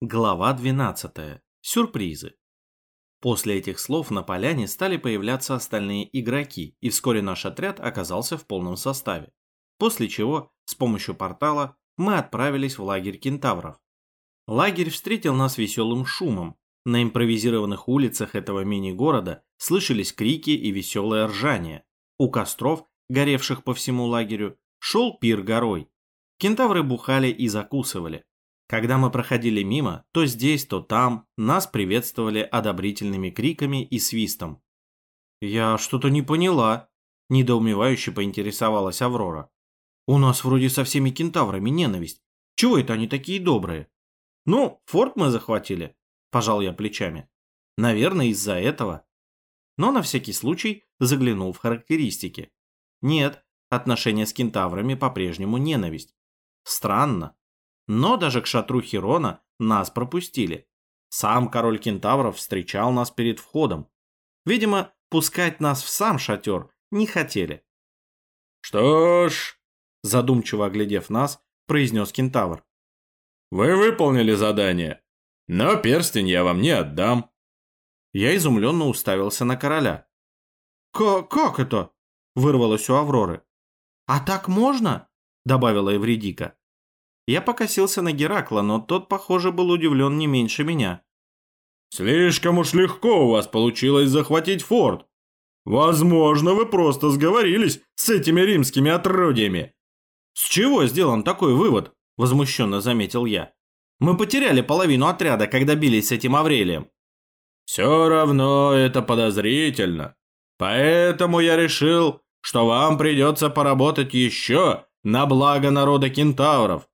Глава 12. Сюрпризы. После этих слов на поляне стали появляться остальные игроки, и вскоре наш отряд оказался в полном составе. После чего, с помощью портала, мы отправились в лагерь кентавров. Лагерь встретил нас веселым шумом. На импровизированных улицах этого мини-города слышались крики и веселое ржание. У костров, горевших по всему лагерю, шел пир горой. Кентавры бухали и закусывали. Когда мы проходили мимо, то здесь, то там, нас приветствовали одобрительными криками и свистом. «Я что-то не поняла», – недоумевающе поинтересовалась Аврора. «У нас вроде со всеми кентаврами ненависть. Чего это они такие добрые?» «Ну, форт мы захватили», – пожал я плечами. «Наверное, из-за этого». Но на всякий случай заглянул в характеристики. Нет, отношения с кентаврами по-прежнему ненависть. Странно. Но даже к шатру Хирона нас пропустили. Сам король кентавров встречал нас перед входом. Видимо, пускать нас в сам шатер не хотели. «Что ж», задумчиво оглядев нас, произнес кентавр. «Вы выполнили задание, но перстень я вам не отдам». Я изумленно уставился на короля. «Как это?» – вырвалось у Авроры. «А так можно?» – добавила Эвредика. Я покосился на Геракла, но тот, похоже, был удивлен не меньше меня. «Слишком уж легко у вас получилось захватить форт. Возможно, вы просто сговорились с этими римскими отродьями». «С чего сделан такой вывод?» – возмущенно заметил я. «Мы потеряли половину отряда, когда бились с этим Аврелием». «Все равно это подозрительно. Поэтому я решил, что вам придется поработать еще на благо народа кентавров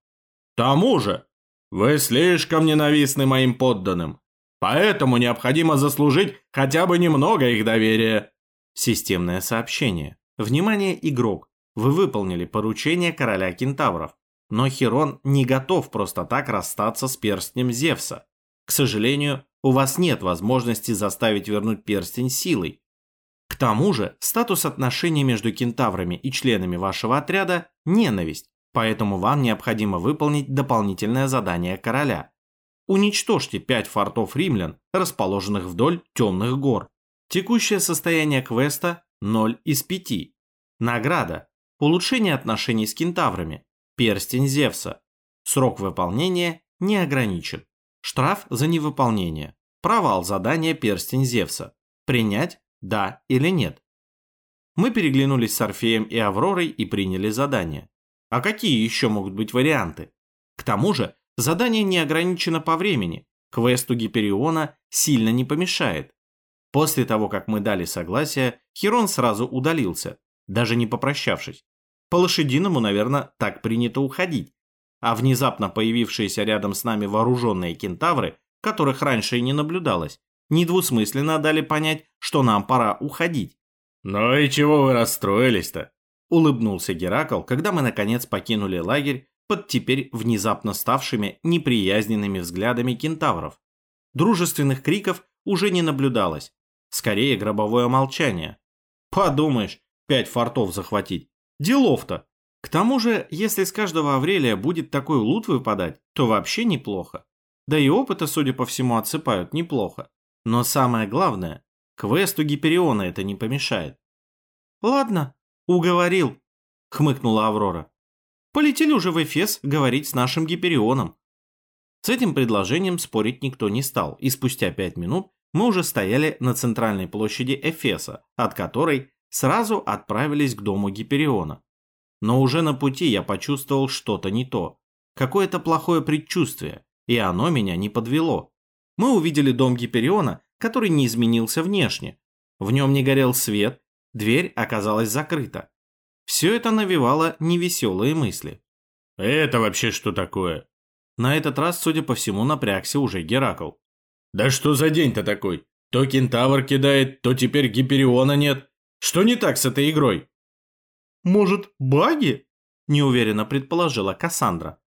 тому же, вы слишком ненавистны моим подданным, поэтому необходимо заслужить хотя бы немного их доверия. Системное сообщение. Внимание, игрок. Вы выполнили поручение короля кентавров, но Херон не готов просто так расстаться с перстнем Зевса. К сожалению, у вас нет возможности заставить вернуть перстень силой. К тому же, статус отношений между кентаврами и членами вашего отряда – ненависть. Поэтому вам необходимо выполнить дополнительное задание короля. Уничтожьте пять фортов римлян, расположенных вдоль темных гор. Текущее состояние квеста – 0 из 5. Награда – улучшение отношений с кентаврами, перстень Зевса. Срок выполнения не ограничен. Штраф за невыполнение. Провал задания перстень Зевса. Принять – да или нет. Мы переглянулись с Орфеем и Авророй и приняли задание. А какие еще могут быть варианты? К тому же, задание не ограничено по времени. Квесту Гипериона сильно не помешает. После того, как мы дали согласие, Херон сразу удалился, даже не попрощавшись. По-лошадиному, наверное, так принято уходить. А внезапно появившиеся рядом с нами вооруженные кентавры, которых раньше и не наблюдалось, недвусмысленно дали понять, что нам пора уходить. «Ну и чего вы расстроились-то?» Улыбнулся Геракл, когда мы наконец покинули лагерь под теперь внезапно ставшими неприязненными взглядами кентавров. Дружественных криков уже не наблюдалось. Скорее гробовое молчание. Подумаешь, пять фортов захватить. Делов-то. К тому же, если с каждого Аврелия будет такой лут выпадать, то вообще неплохо. Да и опыта, судя по всему, отсыпают неплохо. Но самое главное, квесту Гипериона это не помешает. Ладно, «Уговорил», — хмыкнула Аврора. «Полетели уже в Эфес говорить с нашим Гиперионом». С этим предложением спорить никто не стал, и спустя пять минут мы уже стояли на центральной площади Эфеса, от которой сразу отправились к дому Гипериона. Но уже на пути я почувствовал что-то не то, какое-то плохое предчувствие, и оно меня не подвело. Мы увидели дом Гипериона, который не изменился внешне. В нем не горел свет, Дверь оказалась закрыта. Все это навевало невеселые мысли. «Это вообще что такое?» На этот раз, судя по всему, напрягся уже Геракл. «Да что за день-то такой? То кентавр кидает, то теперь Гипериона нет. Что не так с этой игрой?» «Может, баги?» – неуверенно предположила Кассандра.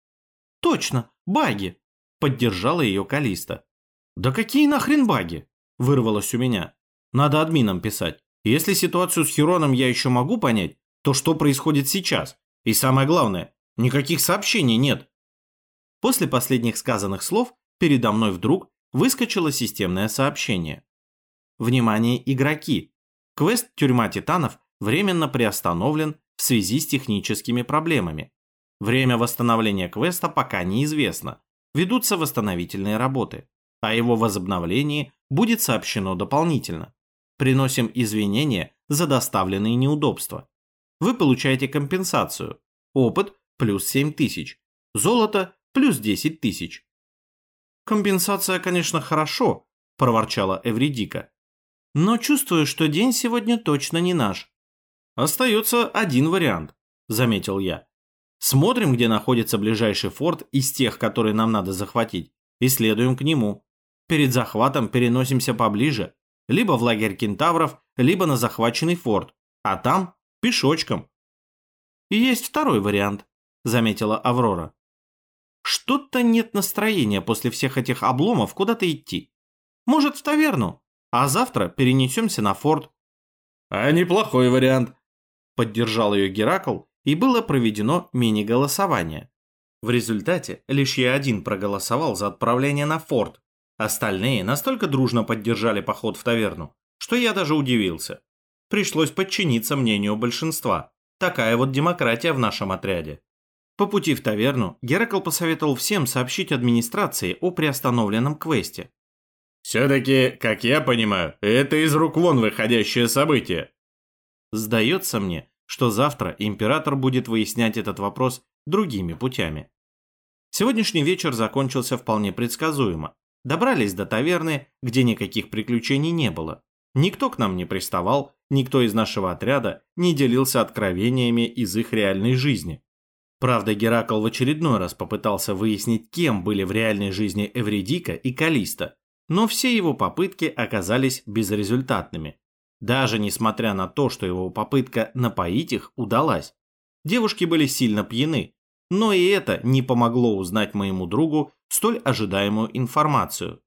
«Точно, баги!» – поддержала ее Калиста. «Да какие нахрен баги?» – вырвалось у меня. «Надо админам писать. Если ситуацию с Хероном я еще могу понять, то что происходит сейчас? И самое главное, никаких сообщений нет. После последних сказанных слов передо мной вдруг выскочило системное сообщение. Внимание, игроки! Квест «Тюрьма титанов» временно приостановлен в связи с техническими проблемами. Время восстановления квеста пока неизвестно. Ведутся восстановительные работы. О его возобновлении будет сообщено дополнительно. Приносим извинения за доставленные неудобства. Вы получаете компенсацию. Опыт плюс 7 тысяч. Золото плюс 10 тысяч. Компенсация, конечно, хорошо, проворчала Эвридика. Но чувствую, что день сегодня точно не наш. Остается один вариант, заметил я. Смотрим, где находится ближайший форт из тех, которые нам надо захватить, и следуем к нему. Перед захватом переносимся поближе, либо в лагерь кентавров, либо на захваченный форт, а там пешочком. есть второй вариант, заметила Аврора. Что-то нет настроения после всех этих обломов куда-то идти. Может, в таверну, а завтра перенесемся на форт. А неплохой вариант, поддержал ее Геракл, и было проведено мини-голосование. В результате лишь я один проголосовал за отправление на форт. Остальные настолько дружно поддержали поход в таверну, что я даже удивился. Пришлось подчиниться мнению большинства. Такая вот демократия в нашем отряде. По пути в таверну Геракл посоветовал всем сообщить администрации о приостановленном квесте. «Все-таки, как я понимаю, это из рук вон выходящее событие». Сдается мне, что завтра император будет выяснять этот вопрос другими путями. Сегодняшний вечер закончился вполне предсказуемо. Добрались до таверны, где никаких приключений не было. Никто к нам не приставал, никто из нашего отряда не делился откровениями из их реальной жизни. Правда, Геракл в очередной раз попытался выяснить, кем были в реальной жизни Эвредика и Калиста, но все его попытки оказались безрезультатными. Даже несмотря на то, что его попытка напоить их удалась. Девушки были сильно пьяны, но и это не помогло узнать моему другу столь ожидаемую информацию.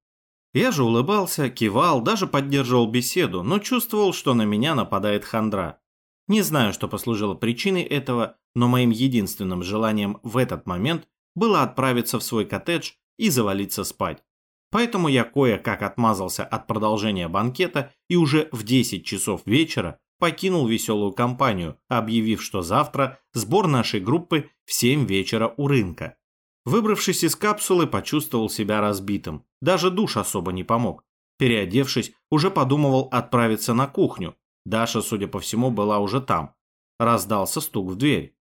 Я же улыбался, кивал, даже поддерживал беседу, но чувствовал, что на меня нападает хандра. Не знаю, что послужило причиной этого, но моим единственным желанием в этот момент было отправиться в свой коттедж и завалиться спать. Поэтому я кое-как отмазался от продолжения банкета и уже в 10 часов вечера покинул веселую компанию, объявив, что завтра сбор нашей группы в 7 вечера у рынка. Выбравшись из капсулы, почувствовал себя разбитым. Даже душ особо не помог. Переодевшись, уже подумывал отправиться на кухню. Даша, судя по всему, была уже там. Раздался стук в дверь.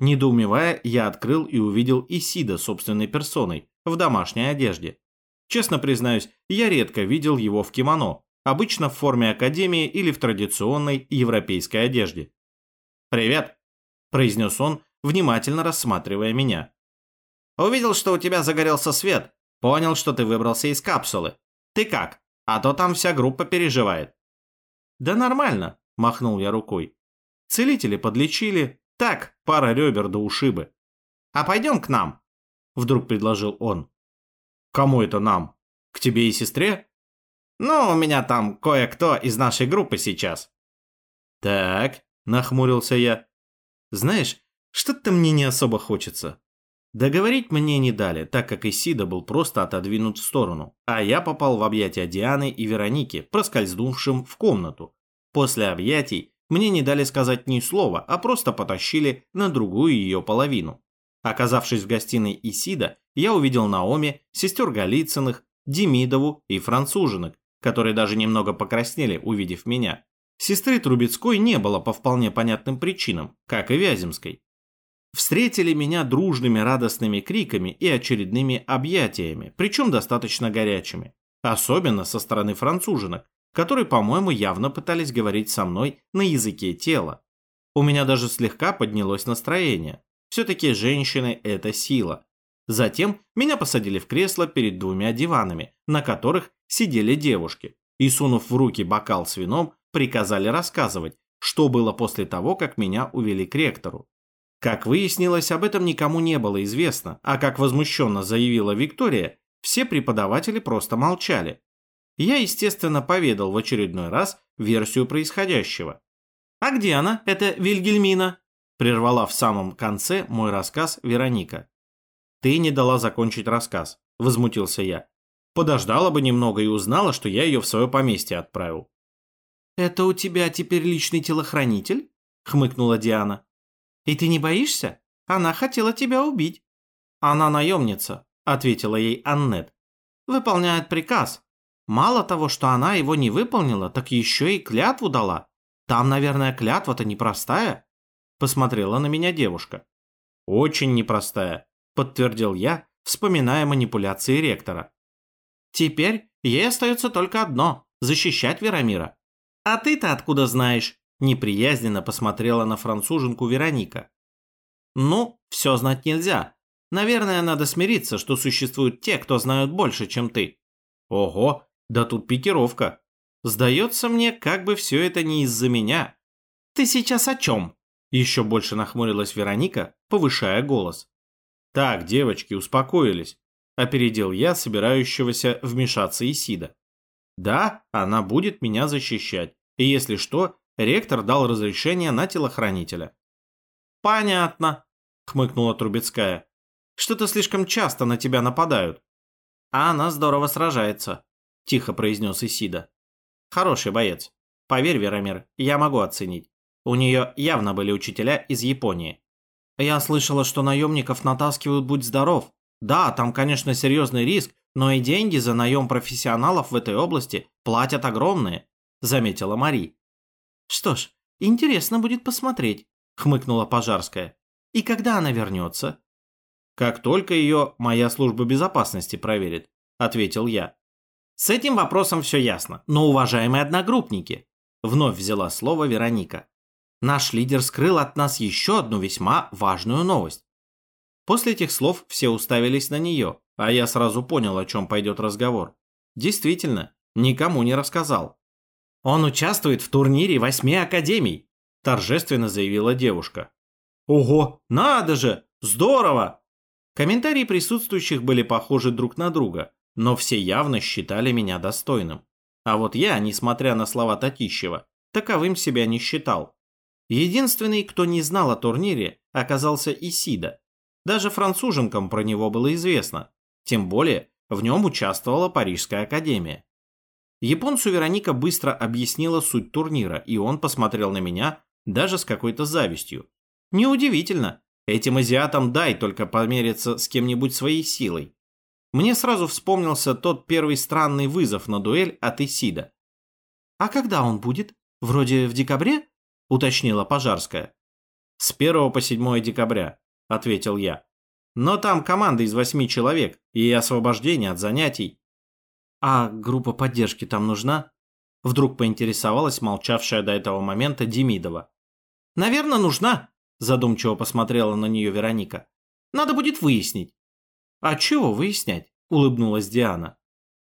Недоумевая, я открыл и увидел Исида собственной персоной, в домашней одежде. Честно признаюсь, я редко видел его в кимоно, обычно в форме академии или в традиционной европейской одежде. «Привет», – произнес он, внимательно рассматривая меня. «Увидел, что у тебя загорелся свет, понял, что ты выбрался из капсулы. Ты как? А то там вся группа переживает». «Да нормально», – махнул я рукой. «Целители подлечили, так, пара ребер до ушибы. А пойдем к нам, вдруг предложил он. Кому это нам? К тебе и сестре? Ну, у меня там кое-кто из нашей группы сейчас. Так, нахмурился я. Знаешь, что-то мне не особо хочется. Договорить мне не дали, так как Исида был просто отодвинут в сторону, а я попал в объятия Дианы и Вероники, проскользнувшим в комнату. После объятий мне не дали сказать ни слова, а просто потащили на другую ее половину. Оказавшись в гостиной Исида, я увидел Наоми, сестер Голицыных, Демидову и француженок, которые даже немного покраснели, увидев меня. Сестры Трубецкой не было по вполне понятным причинам, как и Вяземской. Встретили меня дружными радостными криками и очередными объятиями, причем достаточно горячими. Особенно со стороны француженок, которые, по-моему, явно пытались говорить со мной на языке тела. У меня даже слегка поднялось настроение. Все-таки женщины – это сила. Затем меня посадили в кресло перед двумя диванами, на которых сидели девушки, и, сунув в руки бокал с вином, приказали рассказывать, что было после того, как меня увели к ректору. Как выяснилось, об этом никому не было известно, а как возмущенно заявила Виктория, все преподаватели просто молчали, я, естественно, поведал в очередной раз версию происходящего. «А где она, эта Вильгельмина?» прервала в самом конце мой рассказ Вероника. «Ты не дала закончить рассказ», возмутился я. Подождала бы немного и узнала, что я ее в свое поместье отправил. «Это у тебя теперь личный телохранитель?» — хмыкнула Диана. «И ты не боишься? Она хотела тебя убить». «Она наемница», — ответила ей Аннет. «Выполняет приказ. Мало того, что она его не выполнила, так еще и клятву дала. Там, наверное, клятва-то непростая», — посмотрела на меня девушка. «Очень непростая», — подтвердил я, вспоминая манипуляции ректора. «Теперь ей остается только одно — защищать Верамира. «А ты-то откуда знаешь?» – неприязненно посмотрела на француженку Вероника. «Ну, все знать нельзя. Наверное, надо смириться, что существуют те, кто знают больше, чем ты». «Ого, да тут пикировка. Сдается мне, как бы все это не из-за меня». «Ты сейчас о чем?» – еще больше нахмурилась Вероника, повышая голос. «Так, девочки, успокоились», – опередил я собирающегося вмешаться Исида. Да, она будет меня защищать. И если что, ректор дал разрешение на телохранителя. Понятно, хмыкнула Трубецкая. Что-то слишком часто на тебя нападают. А она здорово сражается, тихо произнес Исида. Хороший боец. Поверь, Веромир, я могу оценить. У нее явно были учителя из Японии. Я слышала, что наемников натаскивают «Будь здоров». Да, там, конечно, серьезный риск, но и деньги за наем профессионалов в этой области платят огромные, заметила Мари. Что ж, интересно будет посмотреть, хмыкнула Пожарская. И когда она вернется? Как только ее моя служба безопасности проверит, ответил я. С этим вопросом все ясно, но, уважаемые одногруппники, вновь взяла слово Вероника. Наш лидер скрыл от нас еще одну весьма важную новость. После этих слов все уставились на нее, а я сразу понял, о чем пойдет разговор. Действительно, никому не рассказал. «Он участвует в турнире восьми академий», – торжественно заявила девушка. «Ого, надо же! Здорово!» Комментарии присутствующих были похожи друг на друга, но все явно считали меня достойным. А вот я, несмотря на слова Татищева, таковым себя не считал. Единственный, кто не знал о турнире, оказался Исида. Даже француженкам про него было известно, тем более, в нем участвовала Парижская академия. Японцу Вероника быстро объяснила суть турнира, и он посмотрел на меня даже с какой-то завистью. Неудивительно, этим азиатам дай только помериться с кем-нибудь своей силой. Мне сразу вспомнился тот первый странный вызов на дуэль от Исида. «А когда он будет? Вроде в декабре?» – уточнила Пожарская. «С 1 по 7 декабря», – ответил я. Но там команда из восьми человек и освобождение от занятий. А группа поддержки там нужна? Вдруг поинтересовалась молчавшая до этого момента Демидова. Наверное, нужна, задумчиво посмотрела на нее Вероника. Надо будет выяснить. А чего выяснять? Улыбнулась Диана.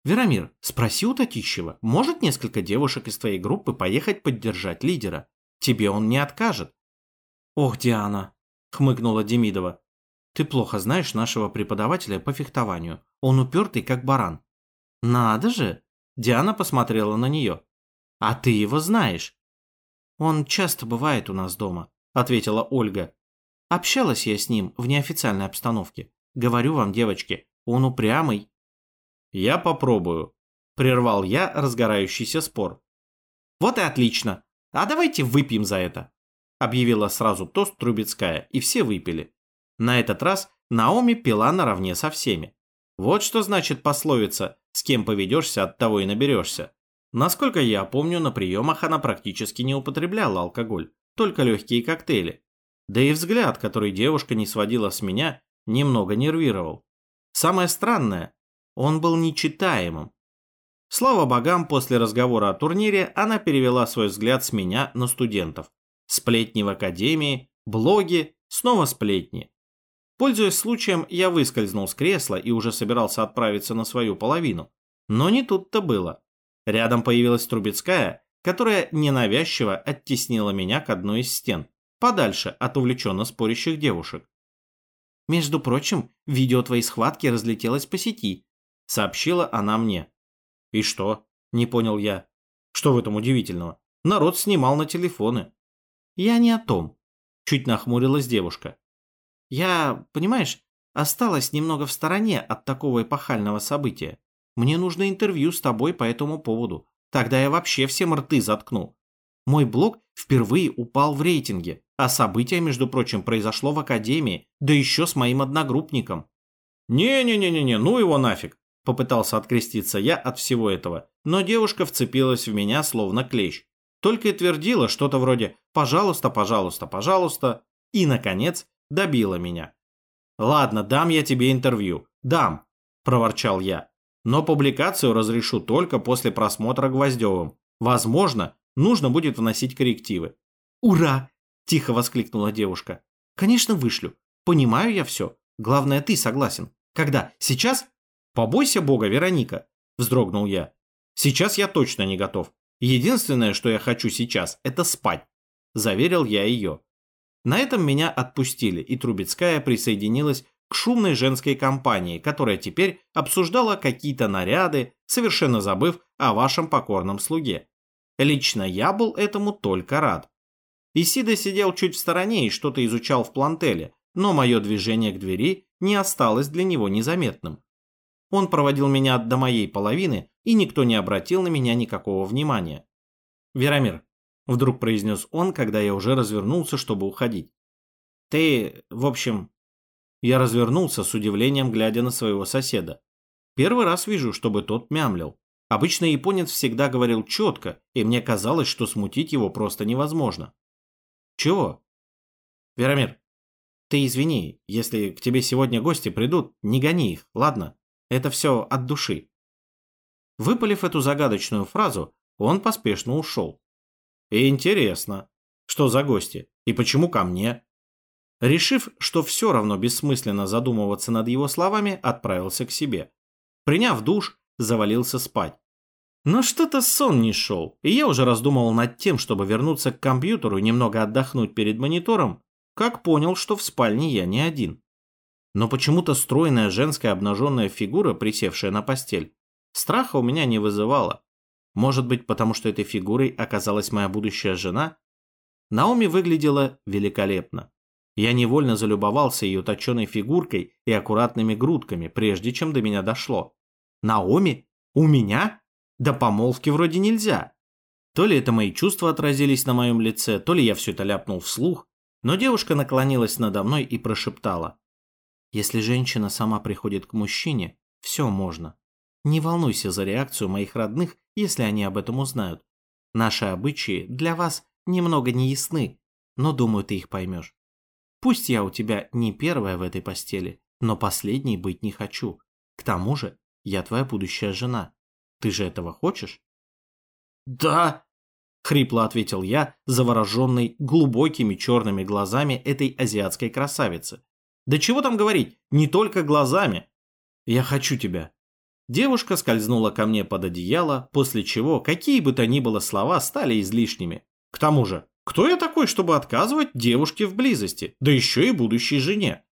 Верамир, спроси у Татищева, может несколько девушек из твоей группы поехать поддержать лидера? Тебе он не откажет. Ох, Диана, хмыкнула Демидова. Ты плохо знаешь нашего преподавателя по фехтованию. Он упертый, как баран. Надо же! Диана посмотрела на нее. А ты его знаешь? Он часто бывает у нас дома, ответила Ольга. Общалась я с ним в неофициальной обстановке. Говорю вам, девочки, он упрямый. Я попробую, прервал я разгорающийся спор. Вот и отлично. А давайте выпьем за это, объявила сразу тост Трубецкая, и все выпили. На этот раз Наоми пила наравне со всеми. Вот что значит пословица «с кем поведешься, от того и наберешься». Насколько я помню, на приемах она практически не употребляла алкоголь, только легкие коктейли. Да и взгляд, который девушка не сводила с меня, немного нервировал. Самое странное, он был нечитаемым. Слава богам, после разговора о турнире она перевела свой взгляд с меня на студентов. Сплетни в академии, блоги, снова сплетни. Пользуясь случаем, я выскользнул с кресла и уже собирался отправиться на свою половину. Но не тут-то было. Рядом появилась Трубецкая, которая ненавязчиво оттеснила меня к одной из стен, подальше от увлеченно спорящих девушек. «Между прочим, видео твоей схватки разлетелось по сети», — сообщила она мне. «И что?» — не понял я. «Что в этом удивительного? Народ снимал на телефоны». «Я не о том», — чуть нахмурилась девушка. Я, понимаешь, осталась немного в стороне от такого эпохального события. Мне нужно интервью с тобой по этому поводу. Тогда я вообще всем рты заткну. Мой блог впервые упал в рейтинге, а событие, между прочим, произошло в академии, да еще с моим одногруппником. «Не-не-не-не, ну его нафиг!» Попытался откреститься я от всего этого, но девушка вцепилась в меня словно клещ. Только и твердила что-то вроде «пожалуйста, пожалуйста, пожалуйста» и, наконец, добила меня. «Ладно, дам я тебе интервью. Дам», – проворчал я. «Но публикацию разрешу только после просмотра Гвоздевым. Возможно, нужно будет вносить коррективы». «Ура!» – тихо воскликнула девушка. «Конечно, вышлю. Понимаю я все. Главное, ты согласен. Когда? Сейчас?» «Побойся бога, Вероника!» – вздрогнул я. «Сейчас я точно не готов. Единственное, что я хочу сейчас, это спать», – заверил я ее. На этом меня отпустили, и Трубецкая присоединилась к шумной женской компании, которая теперь обсуждала какие-то наряды, совершенно забыв о вашем покорном слуге. Лично я был этому только рад. Исида сидел чуть в стороне и что-то изучал в плантеле, но мое движение к двери не осталось для него незаметным. Он проводил меня до моей половины, и никто не обратил на меня никакого внимания. «Верамир, Вдруг произнес он, когда я уже развернулся, чтобы уходить. Ты, в общем... Я развернулся с удивлением, глядя на своего соседа. Первый раз вижу, чтобы тот мямлил. Обычно японец всегда говорил четко, и мне казалось, что смутить его просто невозможно. Чего? Верамир, ты извини, если к тебе сегодня гости придут, не гони их, ладно? Это все от души. Выпалив эту загадочную фразу, он поспешно ушел. Интересно, что за гости и почему ко мне? Решив, что все равно бессмысленно задумываться над его словами, отправился к себе. Приняв душ, завалился спать. Но что-то сон не шел, и я уже раздумывал над тем, чтобы вернуться к компьютеру и немного отдохнуть перед монитором, как понял, что в спальне я не один. Но почему-то стройная женская обнаженная фигура, присевшая на постель, страха у меня не вызывала. Может быть, потому что этой фигурой оказалась моя будущая жена? Наоми выглядела великолепно. Я невольно залюбовался ее точеной фигуркой и аккуратными грудками, прежде чем до меня дошло. Наоми? У меня? Да помолвки вроде нельзя. То ли это мои чувства отразились на моем лице, то ли я все это ляпнул вслух, но девушка наклонилась надо мной и прошептала. Если женщина сама приходит к мужчине, все можно. Не волнуйся за реакцию моих родных, если они об этом узнают. Наши обычаи для вас немного не ясны, но думаю, ты их поймешь. Пусть я у тебя не первая в этой постели, но последней быть не хочу. К тому же, я твоя будущая жена. Ты же этого хочешь? Да, хрипло ответил я, завороженный глубокими черными глазами этой азиатской красавицы. Да чего там говорить, не только глазами. Я хочу тебя, Девушка скользнула ко мне под одеяло, после чего какие бы то ни было слова стали излишними. К тому же, кто я такой, чтобы отказывать девушке в близости, да еще и будущей жене?